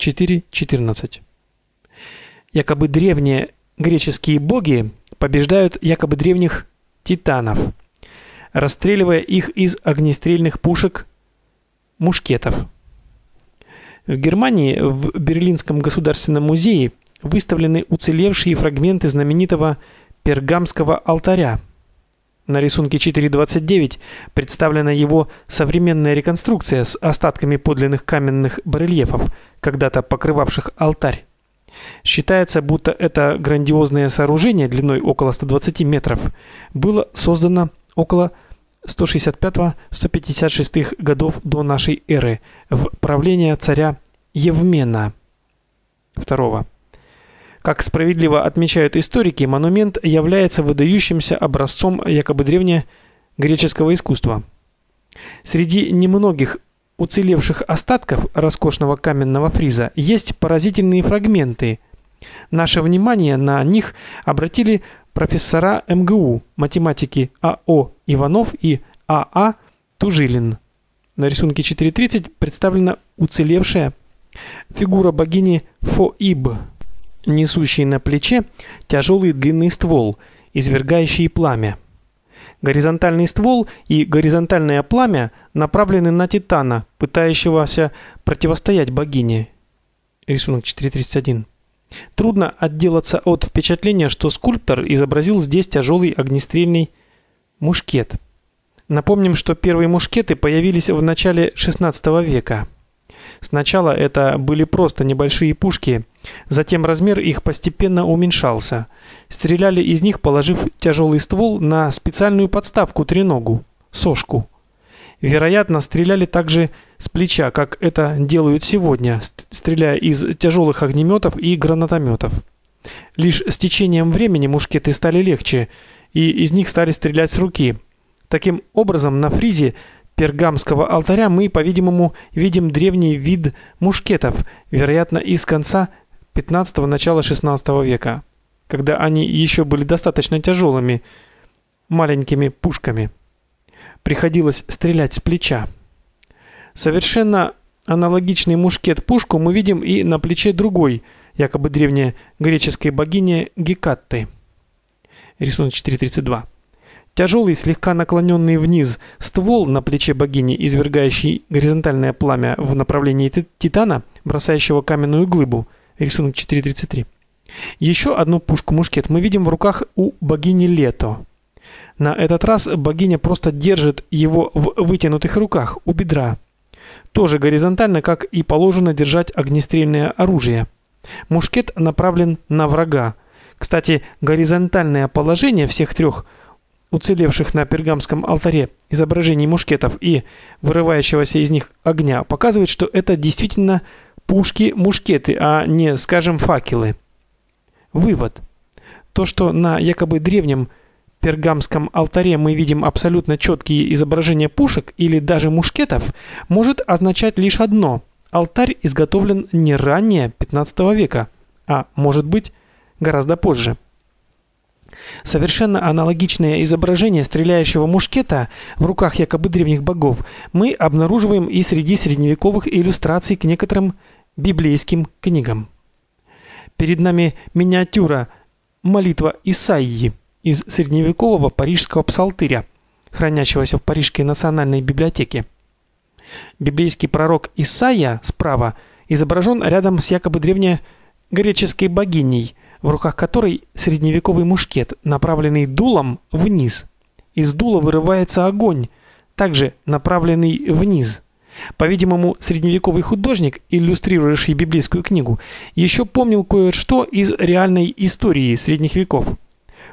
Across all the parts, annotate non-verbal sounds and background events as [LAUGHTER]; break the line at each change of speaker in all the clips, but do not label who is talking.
4.14. Якобы древние греческие боги побеждают якобы древних титанов, расстреливая их из огнестрельных пушек мушкетов. В Германии в Берлинском государственном музее выставлены уцелевшие фрагменты знаменитого пергамского алтаря. На рисунке 4.29 представлена его современная реконструкция с остатками подлинных каменных барельефов, когда-то покрывавших алтарь. Считается, будто это грандиозное сооружение длиной около 120 метров было создано около 165-156 годов до нашей эры в правление царя Евмена II. Как справедливо отмечают историки, монумент является выдающимся образцом якобы древнегреческого искусства. Среди немногих уцелевших остатков роскошного каменного фриза есть поразительные фрагменты. Наше внимание на них обратили профессора МГУ, математики А.О. Иванов и А.А. Тужилин. На рисунке 4.30 представлена уцелевшая фигура богини Фоиб несущий на плече тяжелый длинный ствол, извергающий пламя. Горизонтальный ствол и горизонтальное пламя направлены на Титана, пытающегося противостоять богине. Рисунок 431. Трудно отделаться от впечатления, что скульптор изобразил здесь тяжелый огнестрельный мушкет. Напомним, что первые мушкеты появились в начале XVI века. Сначала это были просто небольшие пушки, затем размер их постепенно уменьшался. Стреляли из них, положив тяжелый ствол на специальную подставку треногу сошку. Вероятно, стреляли также с плеча, как это делают сегодня, стреляя из тяжелых огнеметов и гранатометов. Лишь с течением времени мушкеты стали легче, и из них стали стрелять с руки. Таким образом, на фризе пергамского алтаря мы, по-видимому, видим древний вид мушкетов, вероятно, из конца 15-го начала 16 века, когда они еще были достаточно тяжелыми маленькими пушками. Приходилось стрелять с плеча. Совершенно аналогичный мушкет-пушку мы видим и на плече другой, якобы древнегреческой богини Гекатты. Рисунок 432. Тяжелый, слегка наклоненный вниз ствол на плече богини, извергающий горизонтальное пламя в направлении титана, бросающего каменную глыбу. Рисунок 4.33. Еще одну пушку-мушкет мы видим в руках у богини Лето. На этот раз богиня просто держит его в вытянутых руках у бедра. Тоже горизонтально, как и положено держать огнестрельное оружие. Мушкет направлен на врага. Кстати, горизонтальное положение всех трех – уцелевших на пергамском алтаре изображений мушкетов и вырывающегося из них огня показывает, что это действительно пушки-мушкеты, а не, скажем, факелы. Вывод. То, что на якобы древнем пергамском алтаре мы видим абсолютно четкие изображения пушек или даже мушкетов, может означать лишь одно: алтарь изготовлен не ранее 15 века, а может быть гораздо позже. Совершенно аналогичное изображение стреляющего мушкета в руках якобы древних богов мы обнаруживаем и среди средневековых иллюстраций к некоторым библейским книгам. Перед нами миниатюра молитва Исаии из средневекового парижского псалтыря, хранящегося в Парижской национальной библиотеке. Библейский пророк Исаия справа изображен рядом с якобы древнегреческой богиней – в руках которой средневековый мушкет, направленный дулом вниз. Из дула вырывается огонь, также направленный вниз. По-видимому, средневековый художник, иллюстрирующий библейскую книгу, еще помнил кое-что из реальной истории средних веков.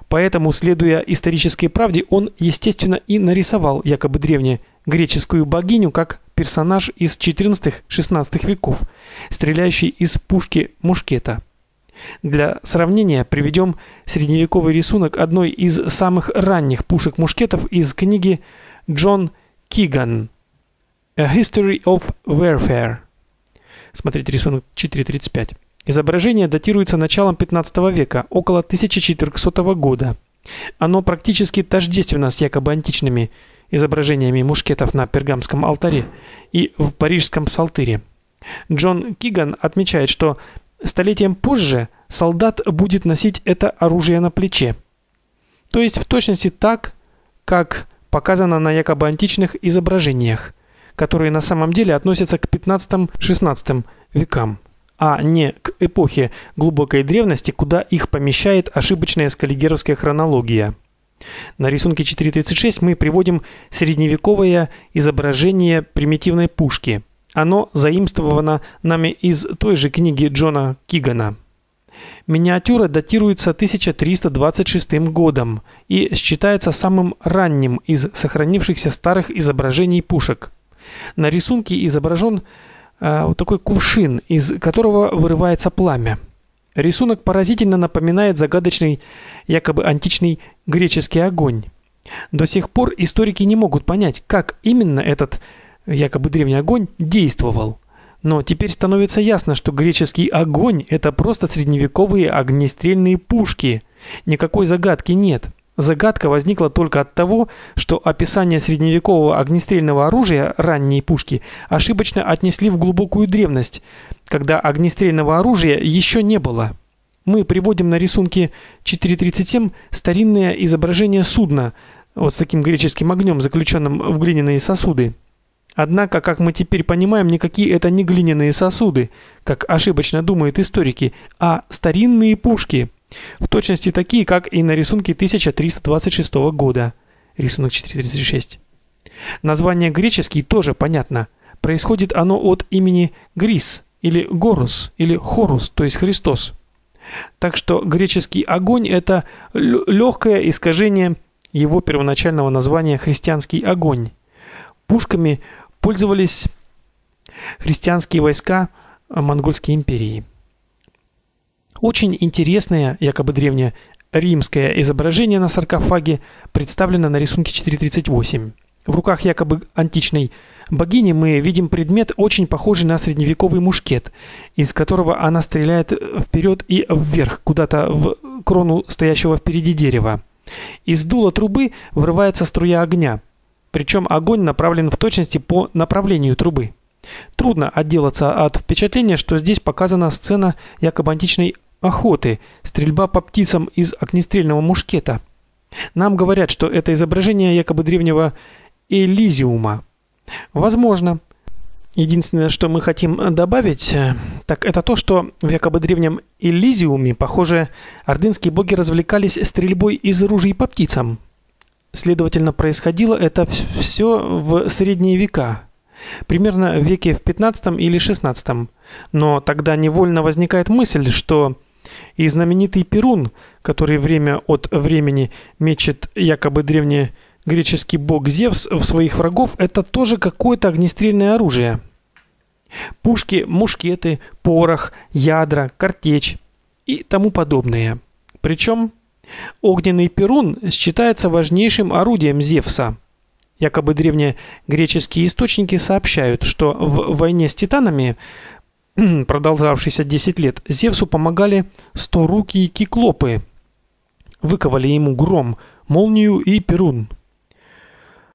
Поэтому, следуя исторической правде, он, естественно, и нарисовал якобы древнегреческую богиню как персонаж из 14-16 веков, стреляющий из пушки мушкета. Для сравнения приведем средневековый рисунок одной из самых ранних пушек-мушкетов из книги Джон Киган A History of Warfare. Смотрите рисунок 435. Изображение датируется началом 15 века, около 1400 года. Оно практически тождественно с якобы античными изображениями мушкетов на пергамском алтаре и в парижском псалтыре. Джон Киган отмечает, что столетием позже солдат будет носить это оружие на плече. То есть в точности так, как показано на якобы античных изображениях, которые на самом деле относятся к 15-16 векам, а не к эпохе глубокой древности, куда их помещает ошибочная скаллигеровская хронология. На рисунке 4.36 мы приводим средневековое изображение примитивной пушки. Оно заимствовано нами из той же книги Джона Кигана. Миниатюра датируется 1326 годом и считается самым ранним из сохранившихся старых изображений пушек. На рисунке изображен э, вот такой кувшин, из которого вырывается пламя. Рисунок поразительно напоминает загадочный, якобы античный греческий огонь. До сих пор историки не могут понять, как именно этот якобы древний огонь действовал. Но теперь становится ясно, что греческий огонь это просто средневековые огнестрельные пушки. Никакой загадки нет. Загадка возникла только от того, что описание средневекового огнестрельного оружия ранней пушки ошибочно отнесли в глубокую древность, когда огнестрельного оружия еще не было. Мы приводим на рисунке 4.37 старинное изображение судна вот с таким греческим огнем, заключенным в глиняные сосуды. Однако, как мы теперь понимаем, никакие это не глиняные сосуды, как ошибочно думают историки, а старинные пушки – в точности такие, как и на рисунке 1326 года. Рисунок 436. Название греческий тоже понятно. Происходит оно от имени Грис или Горус или Хорус, то есть Христос. Так что греческий огонь это легкое искажение его первоначального названия христианский огонь. Пушками пользовались христианские войска монгольской империи. Очень интересное, якобы древнее римское изображение на саркофаге представлено на рисунке 438. В руках якобы античной богини мы видим предмет, очень похожий на средневековый мушкет, из которого она стреляет вперед и вверх, куда-то в крону стоящего впереди дерева. Из дула трубы вырывается струя огня, причем огонь направлен в точности по направлению трубы. Трудно отделаться от впечатления, что здесь показана сцена якобы античной охоты, стрельба по птицам из огнестрельного мушкета. Нам говорят, что это изображение якобы древнего Элизиума. Возможно. Единственное, что мы хотим добавить, так это то, что в якобы древнем Элизиуме, похоже, ордынские боги развлекались стрельбой из ружей по птицам. Следовательно, происходило это все в средние века, примерно в веке в 15 или 16. Но тогда невольно возникает мысль, что и знаменитый Перун, который время от времени мечет якобы древний греческий бог Зевс в своих врагов, это тоже какое-то огнестрельное оружие. Пушки, мушкеты, порох, ядра, картечь и тому подобное. Причем огненный Перун считается важнейшим орудием Зевса. Якобы древние греческие источники сообщают, что в войне с титанами [CLEARS THROAT] продолжавшийся 10 лет, Зевсу помогали сторукие киклопы. Выковали ему гром, молнию и перун.